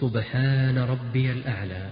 سبحان ربي الأعلى.